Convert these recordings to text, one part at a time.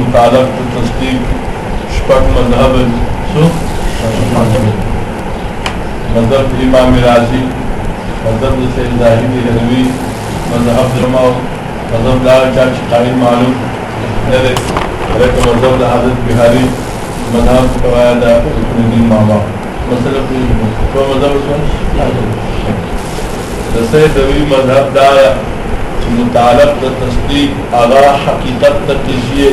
متعلق بالتصديق شبك مذهب شو؟ مذهب الإمام الرازي مذهب سيد زاهد الهلوي مذهب جماع مذهب لا جاك قائل معلوم. ذلك ولكن مذهب حضرت بهاري مذهب قواعد الدين مع بعض مثلا في هو مذهب دسه دوی مذهب دا متعلق تصدیق آغا حقیقت تکیزیه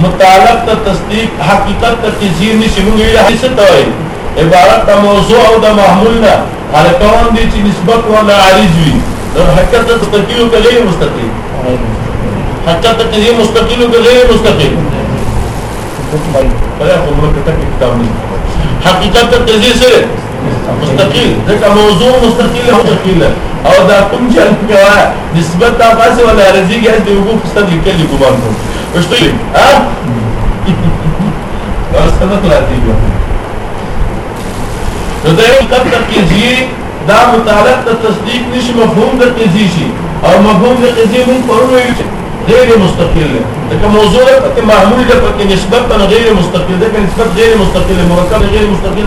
متعلق ته تصدیق حقیقت ته تزیین نشي موږ یې حدیث ته وایي عبارت د موضوع او د محمول نه هر کوم دي چې نسبت ولا عارض وي. نو حقیقت ته مستقیل او غیر مستقیل حقیقت ته غیر مستقیل او غیر مستقیل په هغه کومه کتاب نه حقیقت ته تزیین سره مستقیل دغه موضوع مستقیل مستقیل او دا کوم چې کوه نسبت تاسو ولا رزي ګل دی وګو په ستل کې دی ګمان نو وشتي ها راستنه تلاتي ګو نو دا یو کتاب کې دا متعلق د تصدیق نشي مفهوم د قضیه شي. او مفهوم د قضیه هم پرونه غير مستقل لكن موضوع لك معمول لك نسبة غير مستقل ده كان نسبة غير مستقل مركب غير مستقل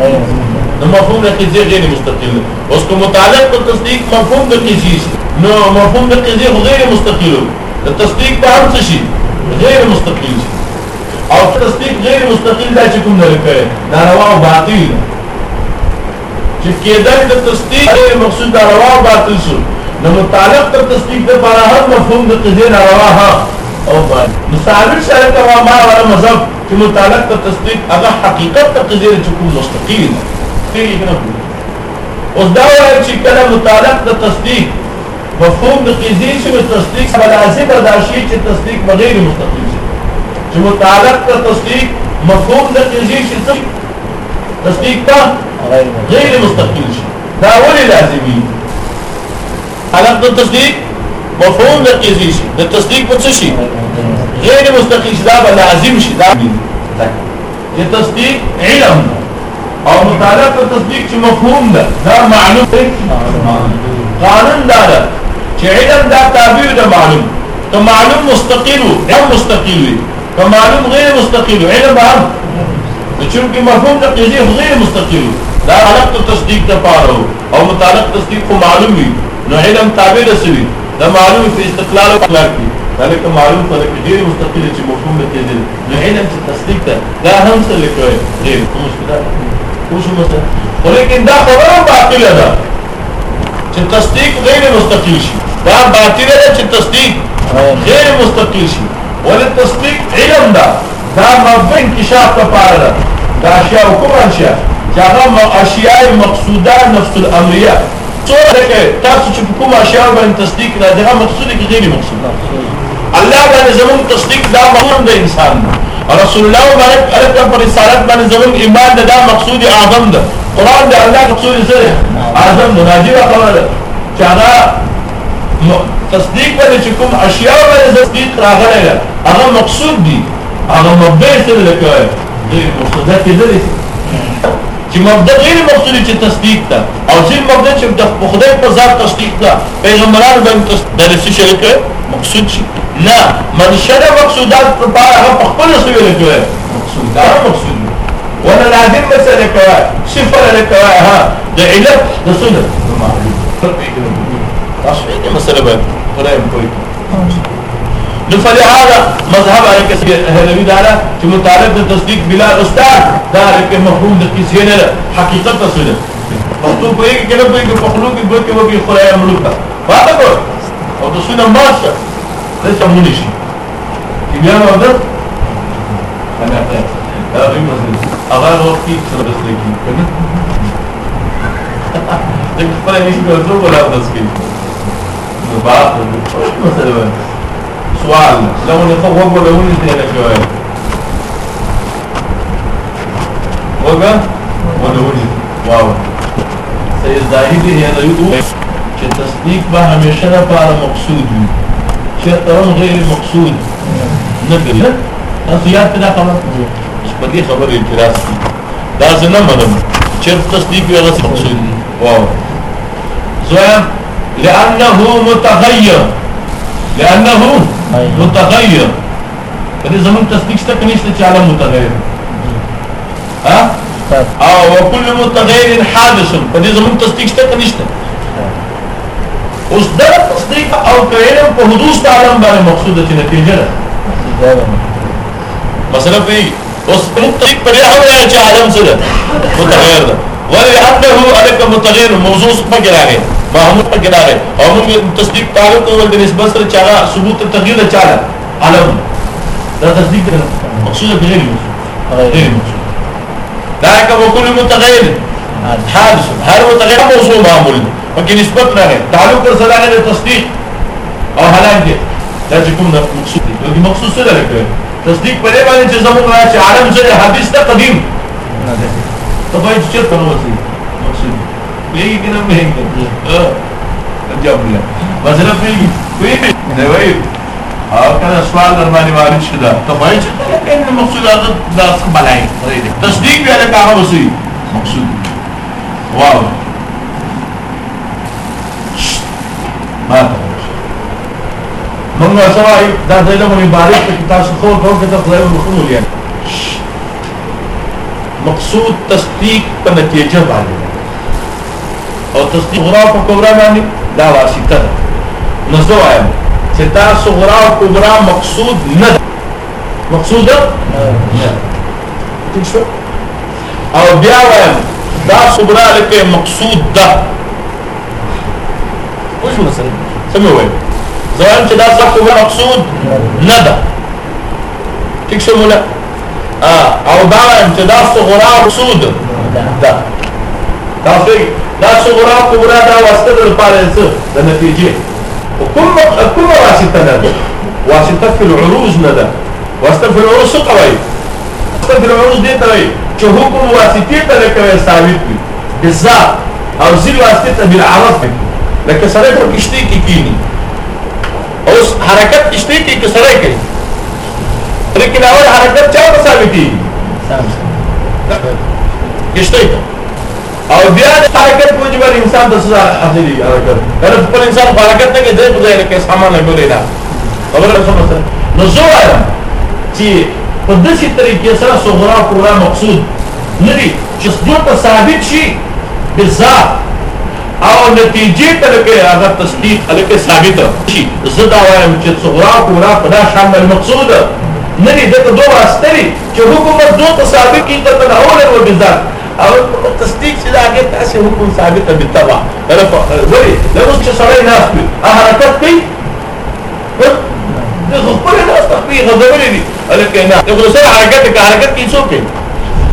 غير نو مفهوم د قضیه غیر مستقل اوس کو متعلق په تصدیق مفهوم د قضیه نو مفهوم د قضیه غیر مستقل د تصدیق په هم څه شي غیر مستقل شي او تصدیق غیر مستقل دا چې کوم نه کوي دا روا او باطل چې کېدل د تصدیق غیر مقصود دا روا او باطل شو نو متعلق د تصدیق د لپاره هم مفهوم د قضیه روا ها او باطل مثال سره کما ما ولا مذهب چې متعلق د تصدیق هغه حقیقت د قضیه چې کوم مستقل تیری کنه اوس دا وایي چې کله متعلق د تصدیق مفهوم د قضیه چې تصدیق لازم دا شی چې تصدیق بغیر مستقل شي. چې متعلق د تصدیق مفهوم د قضیه چې تصدیق تا غیر مستقل شي. دا ولې لازمي علاق د تصدیق مفهوم د قضیه شي. د تصدیق په څه شي؟ غیر مستقل شي. دا لازم شي. دا چې تصدیق علم او مطالعه په تصدیق چې مفهوم ده دا معلوم دی قانون دا ده چې علم دا تابع ده معلوم۔ که معلوم مستقل او مستقل وي که معلوم غیر مستقل علم هم چونکه مفهوم د قضیه غیر مستقل دا علق تصدیق ته پاره او متعلق تصدیق کو معلوم وي نو علم تابع ده سوي دا معلوم په استقلال او اخلاق دي ذلك معلوم پر غیر مستقل چې مفهوم د قضیه نو علم چې تصدیق ده دا هم څه لیکوي غیر مستقل وشو مثلا ولیکن دا خبره باطله ده چې تصدیق غیر مستقیل شي. دا باطله ده چې تصدیق غیر مستقیل شي. ول تصدیق علم ده؟ دا مبین انکشاف لپاره ده. دا اشیاء کوم اشیاء. چې هغه اشیاء مقصوده نفس الامریه. څوره کې تاسو چې کوم اشیاء باندې تصدیق نه ده مقصود کې غیر مقصود الله باندې زمون تصدیق دا مهم ده انسان ده رسول الله مبارک الف پر رسالت باندې زموږ ایمان دا مقصود أعظم ده. قرآن د الله مقصود سره أعظم ده. ناجیبه خبره ده. چې هغه تصدیق باندې چې کوم اشیاء باندې تصدیق راغلی هغه مقصود دي. هغه مبدا سره لکه دې مقصوده کې ده چې مبدا غیر مقصود چې تصدیق ده او چې مبدا چې د خدای په ذات تصدیق ده پیغمبرانو باندې د رسول شریک مقصود شي نه منشد مقصودات لپاره هغه خپل څه ویل کوي مقصودات مقصود ولا لازم مسألة كواي صفر لكواي ها ده علت ده صدر تصحيح دي مسألة بقى ولا يمكن فلهذا مذهب على كثير هلوي دارا چې مطالب د تصدیق بلا استاد دا لکه مفهوم د کیسې نه حقیقت څه ده پښتو په یوه کې نه په یوه په خلکو کې به کې وږي خدای ملک تا واته أو د سونه ماشه لسه مونږ شي بیا نو ده أنا دا غي مثلا هغه وخت کې سره د سلګي کنه ځکه خپل نشي کولای څوک ولا کې نو بعد مثلا سؤال لو نخو وقو لو نتهلا شوية وقا ولو واو. سيد زاهدي هي ضيوه چې تصدیق به همیشه لپاره مقصود وي چې ترون غیر مقصود نه کوي تاسو یاد کړئ خبره په دې خبرې اعتراض دي دا زنه منم چې تصدیق یې غوښتل مقصود واو. زویم لأنه متغير. لأنه متغير. فدې زمون تصدیق څه کنيشته چې عالم متغير؟ ها؟ او وكل متغير حادث. فدې زمون تصدیق څه کنيشته اوس دا تصدیق او کړه په حدوث عالم باندې مقصوده نتیجه ده مثلا په اوس تصدیق پر هغه چې عالم څه ده متغیر ده. ولانه الک متغیر موضوع پکې راغی محمود پر گرا رہے اور ان میں تصدیق تعلق تو ولد اس سر چارہ ثبوت تغیر چارہ علم دا تصدیق کرنا مقصود ہے غیر مقصود۔ غیر مقصود۔ دا کہ وہ کل متغیر۔ حادث ہر متغیر موضوع معمول۔ ہے لیکن نسبت نہ ہے تعلق پر صدا ہے تصدیق۔ اور حالان حالانکہ دا چکم مقصود۔ ہے لیکن مقصود سے لگے تصدیق پرے والے چیزوں کو عالم سے حدیث تا قدیم۔ تو بھائی، چیز کرو وسیع دی کنه مه اه جواب له مثلا پیږي وی نه وی او کله سوال در باندې وارد شدا ته باید چې کنه مقصود ده د بلای تصدیق به له کار وسی مقصود واو ما موږ سوای دا د علم مبارک په تاسو خو کوم کې ته خدای مخمول یې مقصود تصدیق په نتیجه باندې او تصدیق غرا په کبرا باندې دا واسطه ده نو زه وایم چې تاسو غرا او کبرا مقصود نه مقصود نه او بیا وایم دا صبره لکه مقصود ده وش مثلا سمي وين زوال چې دا هو مقصود نه ده ټیک شو مولا او دا چې دا صغرا مقصود ده تاسو دا صغرا کبرا دا واسطه د لپاره د نتیجې وكل كل واسطه نه واسطه في العروض نه ده واسطه في العروض څه کوي واسطه في العروض دي ته چې حکم واسطه ته لکه ثابت وي. بالذات. أو ځل واسطه بالعرض لکه سره په کشتي کې کینی اوس حرکت کشتي کې کې سره کوي. لیکن اول حرکت چا په ثابتي کشتي او بیا حرکت موجب انسان د سزا اخلي حرکت؟ کله په انسان حرکت نه کې د ځای له کې سامان نه ګوري دا. خبره سمه نو زه وایم چې په داسې طریقې سره صغرا او کبرا مقصود نه دي چې څه ثابت شي بالذات او نتیجې ته لکه هغه تصدیق الکه ثابت شي. زه دا وایم چې صغرا او کبرا په دا شان المقصود نه دي. دغه دوه واستري چې حکومت دوه ثابت کی ته اول او بالذات أو تصدیق چې هغه تاسو حکم ثابت بالتبع. ولی لو چې سړی نه اخلي حرکت کوي دغه خپل نه تخفي غضبلې دي الکه نه دغه سره حرکت کوي حرکت کوي څوک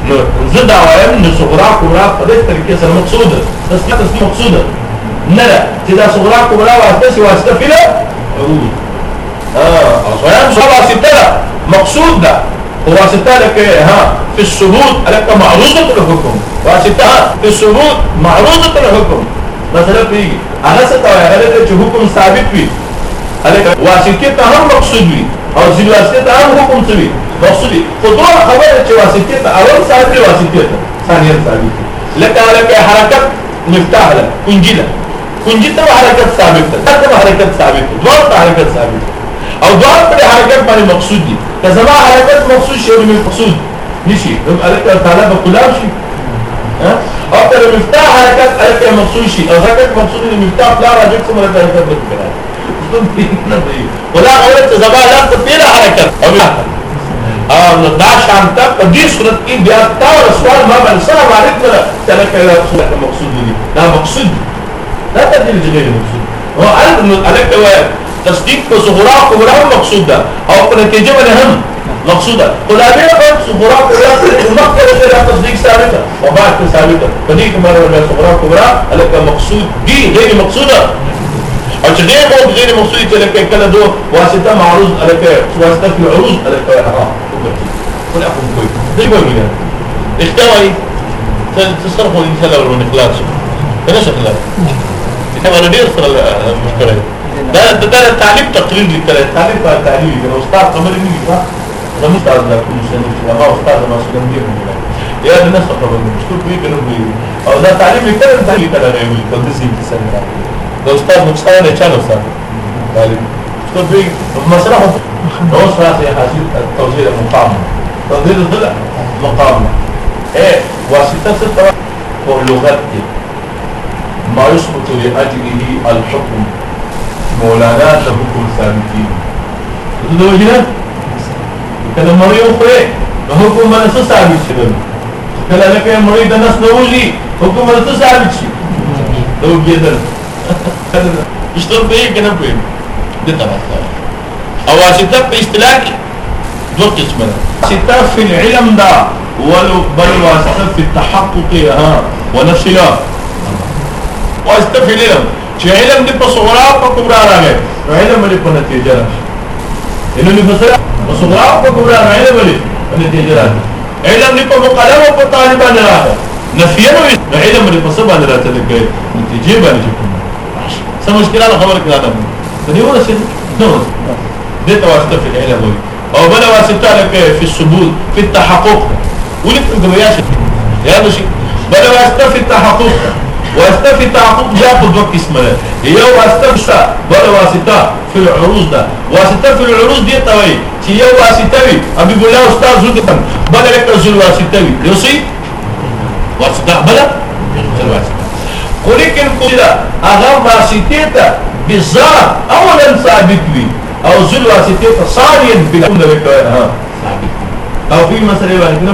نو زه دا وایم نو صغرا کبرا په دې طریقې سره مقصود. تصدیق تصدیق مقصود. نه ده چې دا صغرا کبرا واسطه واسطه فيلا أه صيام صغرا واسطه مقصود ده واسطه لك ها في الثبوت لك معروضة الحكم. واسطة في الثبوت معروضة الحكم. مثلا في ته هغه چې حکم ثابت وي هغه واسطة ته هم مقصود وي أو ځل واسطة ته هم حکم ثابت مقصودي خطوه خبره چې واسطة ته اول ثابت واسطة ته ثانیا ثابت لکه لکه حرکت مفتاح له کنجي له کنجي ته حرکت ثابت ده ته حرکت ثابت أو دوه پر حرکت باندې مقصود دي. کزما حرکت مقصود شی من مقصود نشي نو الک طالب کلام شي أو پر مفتاح حرکت الک مقصود شي أو حرکت مقصود دي مفتاح لا راجع کوم حرکت بکره ولا اول زما لا تطير حرکت أو أو دا شانته په دې صورت کې بیا تا رسول ما باندې سره وارد کړه چې لکه مقصود دي. دا مقصود. دا تدلیل غیر مقصود. هو علم الک تصدیق په ظهورا کبرا مقصود ده. أو په نتیجه باندې هم. مقصود ده. خدای په ظهورا کبرا مخکې سره تصدیق ثابت أو بعد حركة ثابتة. فديك مرة صغرى كبرى لك مقصود دي غير مقصودة أو چې غیر أو غیر مقصود؟ ته لکه کله دو واسطة معروض لکه واسطة في العروض لکه ها ولا اكون كويس. دي بقول اختاري تصرفوا الانسان لو الإخلاص. بلاش اخلاص إحنا أنا دي المشكلة ده ده ده تعليم تقرير للثلاث تعليم تعليم لو أستاذ قمر مين صح ده مش أستاذ ده كل سنه ما أستاذ ما سلم دي يا الناس طبعا مش كل بيه كانوا بيه أو ده تعليم للثلاث تعليم كده غير التدريس في سنه ده أستاذ مستوى ne channel sa تعليم مش كل بيه مسرحه هو صراحة يا حاسين التوزيع المقام توزيع الضلع مقام إيه؟ واسطة ستة. ولغات ما يثبت لأجله الحكم. مولانا له حكم ثابتين تدو وجهنا كلام مريم خير حكم من ثابت شباب كلا لك يا مريد الناس نوجي. حكم من ثابت شي لو جدا اشتر بيه كنا بيه دي طبعا اواسطة في استلاك دو قسمنا ستة في العلم ده. ولو بل واسطة في التحقق. ها ونفس واسطة في العلم. چې علم دې په صغرا په کبرا راغی علم دې په نتیجه راشي انه دې په صغرا په کبرا راغی علم دې په نتیجه راشي علم دې په مقدم أو په طالبان راغی نفي نو علم دې په سبا راته لګي نتیجه باندې څه مشکلات خبر کړه ده دې ورسې نو دې تواسطه في العلم وي أو بلا واسطه لك في الثبوت في التحقق۔ ولك الجمعيات يا مشي بلا واسطه في التحقق۔ واسطه في تعقب جاء في دوك اسمه. هي واسطه ولا واسطة في العروض ده. واسطة في العروض دي توي هي واسطة وي أبي له أستاذ زود بلا لك رجل واسطة وي يوصي واسطة. بلا؟ واسطة. ولكن كده اغام واسطة بالذات اولا ثابت وي أو زل واسطه ثانيا بلا ها ثابت أو في مسألة بعد كده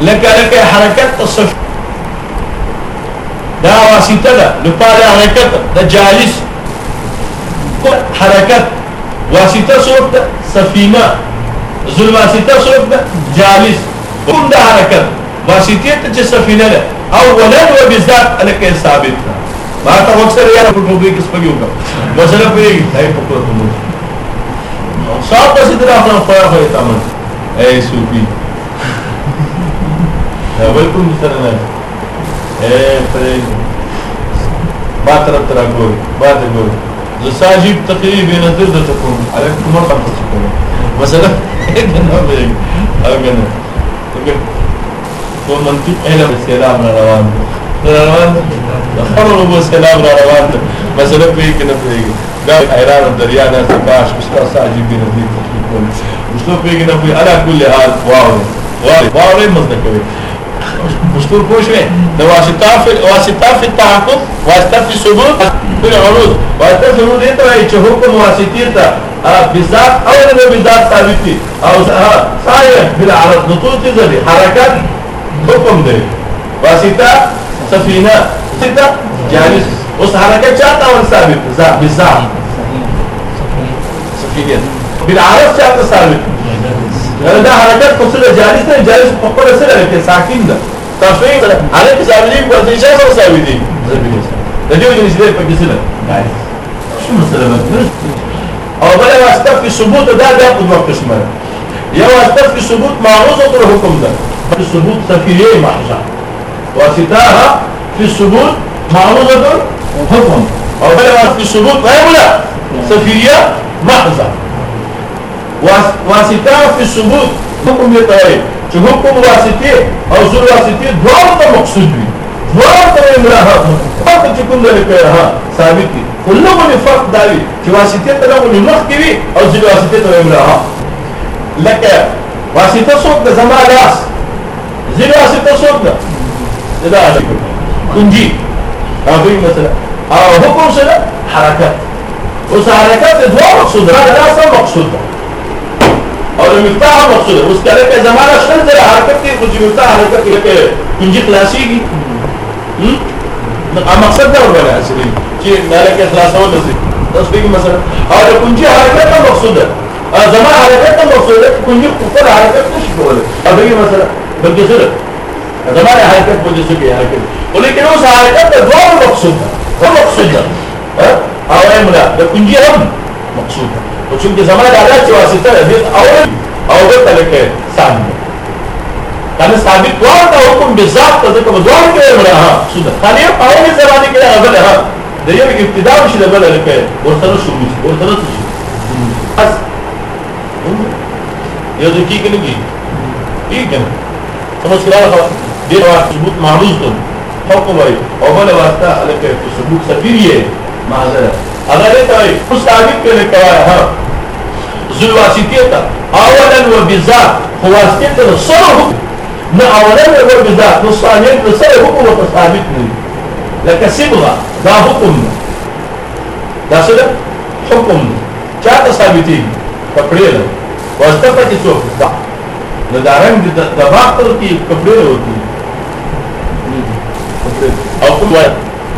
لك لك حركات الصفر دا واسطة ده لپاره حرکت د جالس حرکت واسطة څوک ده سفینه ذل واسطة څوک ده جالس کوم د حرکت واسطة ته چې سفینه ده اولا وبذات الکه ثابت. ده ما ته اکثر یې په ټوبې کې سپګیو کا مثلا په دای په کوو ته صاحب څه درا خپل خو خو تمام. اي صوفي ولكم سره فريد با طرف ته راګوري با ته ګوري زه ساجيب تقريبا بين الدرد تكون عليك عمر خمسة تكون مثلا او کنه تو منطق علم سلام را روان را روان خبر وو سلام را روان مثلا په کې نه پیږي دا حیران دریا نه کاش مستا ساجيب بين الدرد تكون مستو په کې نه پیږي على كل حال واو واو واو مزه کوي مشهور کوشوي د واسطه فی واسطه فی تعاقب واسطه فی ثبوت فی عروض. واسطه ضروري ته وایي چې حکم واسطی ته بذات او نه بذات ثابت دي او سایه بل عرض نطوط ذری حرکت حکم دی. واسطه سفینه. سته جالس اوس حرکت چاته ور ثابت؟ ذات بذات. سفینه. بالعرض چاته ثابت؟ دا حرکت خو سره جالس نه. جالس په خپل سره کې ساکن ده. تفهم عليك سابلين وزي شايف ولا سابلين ده دي وجه نسبية فكسلة شو مسألة أو بلا واسطة في الثبوت ده ده ياخد وقت شمال يا واسطة في الثبوت معروضة الحكم ده؟ الثبوت سفيرية محجة واسطاها في الثبوت معروضة الحكم أو بلا في الثبوت ما يقول سفيرية محجة واسطه في الثبوت حكم يتغير. چې حکم واسطه أو زور واسطه دوار ته مقصود وي دوار ته امراها فرق چې کوم دی ها ثابت. دي كلهم فرق داوي. چې واسطه ته له مخ کې وي أو زور واسطه ته امراها لکه واسطه څوک د زما لاس زور واسطه څوک ده دا کنجي هغه مثلا. أو حکم سره حرکت اوس حرکت دوه مقصود. ده لا مقصود. ده اور مفتاح مقصود ہے۔ اس کہہ کہ زمانہ شر ذرا حرکت کی کچھ مفتاح حرکت کی کہ کنجی خلاصی کی۔ مقصد کیا ہوگا ایسے نہیں؟ جی، کہ میرے کے خلاص ہو نزدیک جی، تصویر مسئلہ اور کنجی حرکت کا مقصود ہے۔ اور زمان حرکت کا مقصود ہے کنجی کفر حرکت کا شکول ہے اب یہ مسئلہ بلکہ صرف زمان حرکت کو سے کی حرکت لیکن اس حرکت کا دو مقصود ہے۔ وہ مقصود ہے۔ ہاں؟ اور اے ملا کنجی ہم۔ مقصود. خو چې د زمانه د الله چې واسطه ده او او د تلکه ثاني کنه ثابت کوه دا حکم بذات ته ځکه مدوار کې وره سوده خالي په اول زمانه کې اول ها. د یو ابتدا شي د بل لکه ورته شروع ورته شروع بس یو د کی کې نه کی ٹھیک ہے سمجھ کے آیا دیر وقت ثبوت معروض تم حکم ہے اول واسطہ الکه ثبوت سفیر ہے معذرت. اگر ته مستعجب کې لیکوا ها ذل واسطه اولا وبذات هو واسطه سره نه اولا وبذات نو ثانيا سره حکم ثابت نه لکه صبغه دا حکم دا څه حکم چاته ثابتي کپڑے له واسطه پکې څوک دا نو دا رنگ د باطل کې کپڑے وتی او کوم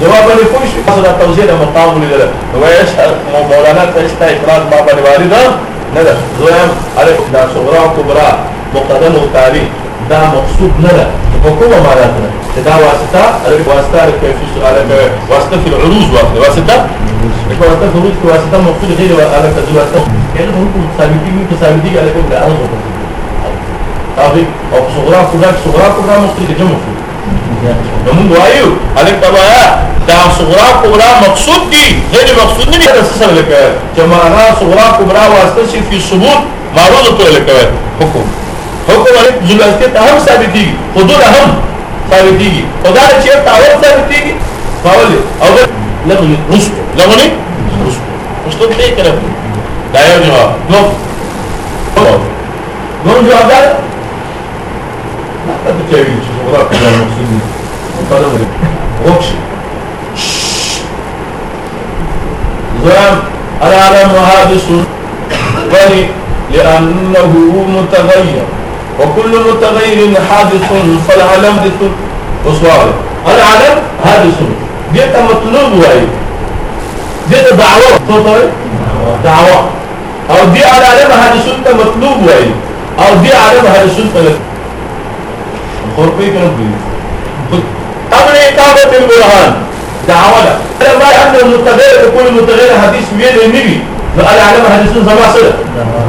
جواب باندې پوه تاسو دا توضیح د مقام لیدل نو وایش مولانا ته استا إفراد ما باندې وارد نه ده زویم الف دا صغرا کبرا مقدم أو تالی دا مقصود نه ده په کومه معنا ده دا واسطة. الف واسطة. الف في سؤال واسطة في العروض. واسطة. واسطة. واسطة في العروض. واسطة مقصود غير الف واسطة. كان هم ثابتين ثابتين على كده على طيب أو صغرا كبرا صغرا كبرا مقصود. جمع. نمون دعایو علیک تبایا دا صغرا کبرا مقصود دی غیر مقصود نہیں ہے سر لکھا ہے جمعنا صغرا کبرا واسطہ سے فی ثبوت معروض تو لکھا ہے حکم حکم علیک ذلالتی تاہم ثابتی گی حدود اہم ثابتی گی خدا نے چیر تاہم ثابتی گی فاولی اگر لغنی رسکو لغنی رسکو اس تو کیا کرے دائیو جواب نو نو جواب دار وكش زام العالم حادث ولي لأنه متغير وكل متغير حادث فالعالم دي وصوار العالم حادث ديت مطلوب واي ديت دعوة دعوة أو دي العالم حادث مطلوب واي أو دي عالم حادث خوربي كلام أمر إقامة البرهان دعوة لما أن المتغير كل متغير حديث ويل النبي قال علم حديث سما سره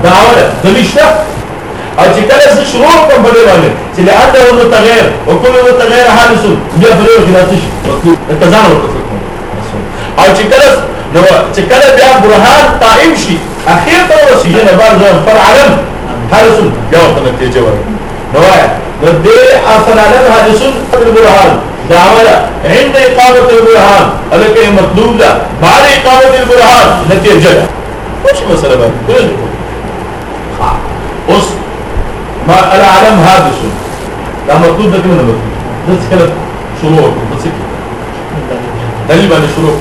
دعوة دمشته أو چې کله څه شروع کوم په دې باندې چې لأنه متغير وكل متغير حادث کې راځي انتظار وکړه أو چې کله نو چې کله بیا برهان قائم شي اخیر ته ورسي نه بعد فرع علم حادث بیا ورته نتیجه ورکړي نو دې اصل علم حادث البرهان. دعوة عند إقامة البرهان. هذا مطلوب ده بعد إقامة البرهان نتيجة. وش مسألة بقى؟ كل بص ما العالم حادث ده مطلوب ده كده مطلوب. ده كده شروط بس دليل بعد شروط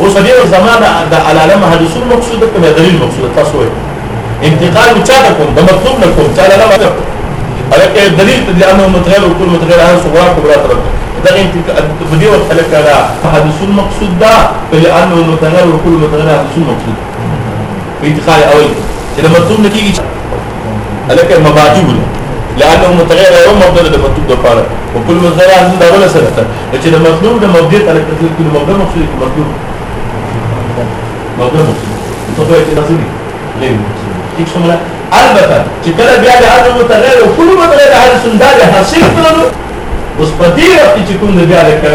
وصديق الزمان ده العالم حادث المقصود ده كده دليل مقصود. التصوير انتقال مشاهدكم ده مطلوب لكم. تعالى لا ما هذا دليل لأنه متغير وكل متغير هذا صغرى كبرى تربيه ده أنت بدي وقت لك لا حدث المقصود ده؟ لأنه المتغير وكل متغير حدث المقصود؟ في انتقال اول إذا مطلوب نتيجة لك المبادئ لأنه متغير يوم مبدا ده مطلوب ده فارق وكل متغير عندنا ده ولا سنه لكن المطلوب ده مبدا لك كل مبدا مقصود مطلوب مبدا مقصود فاهم كده سوري ليه؟ هيك شمله البته چې کله بیا د هر متغیر او کله متغیر هر سندار حاصل کړو اوس په دې وخت چې کوم د بیا لکه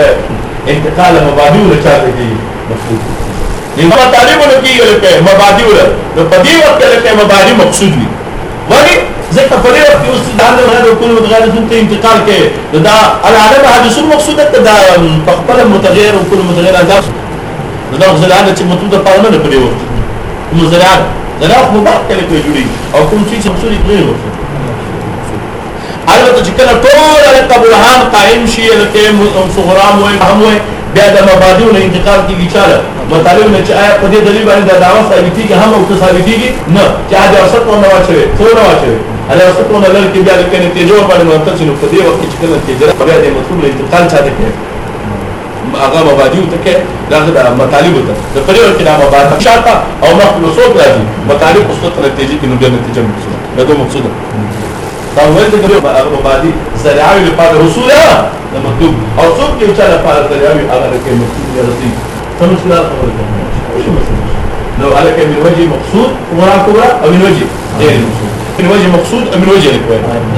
انتقال مبادئ له چا دی؟ مفهوم نیمه طالب له کې لکه مبادئ له. نو په دې وخت لکه مبادئ مقصود دي ولی ځکه په دې وخت اوس د هر متغیر او کله متغیر ته انتقال کې دا العالم حدث المقصود ته دا خپل متغیر او کله متغیر انداز. دا غزلانه چې مطلوب ده پاره نه په دې وخت کوم زلال کله کې جوړي او کوم چې مقصود یې غیر البته چې کله ټول برهان قائم شي لکه صغرا مو هم وي بیا د مبادئ نه انتقال کیږي چاله مطالب نه چې آیا په دې دلیل باندې د دعوه ثابتېږي هم او ثابتېږي نه چې دا وسط نه واچوي څو نه واچوي هغه وسط نه لر کې بیا د کنه باندې منتج نو په دې وخت کې چې کله تیجره بیا د مطلوب انتقال چاته کوي هغه مبادئ ته کې دا د مطالب ته. د پرې ورته د مبادئ شاته أو مخلصات راځي. مطالب اوسط نتیجې کې نو بیا نتیجه مقصود دا مقصود فاول ذكر مبادئ زرعاوي لپاره رسوله د مطلوب أو څوک چې چا لپاره زرعاوي هغه کې مطلوب دی رسي سمجھ لا خبره لو عليك من وجه مقصود وراء كبرى أو من وجه. غير المقصود من وجه مقصود أو من وجه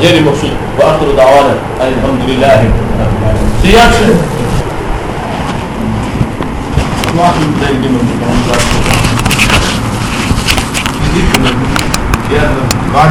غير المقصود وآخر دعوانا الحمد لله سياق Vallahi zengin olduk onlar. Bizi yürüdük. Yani, var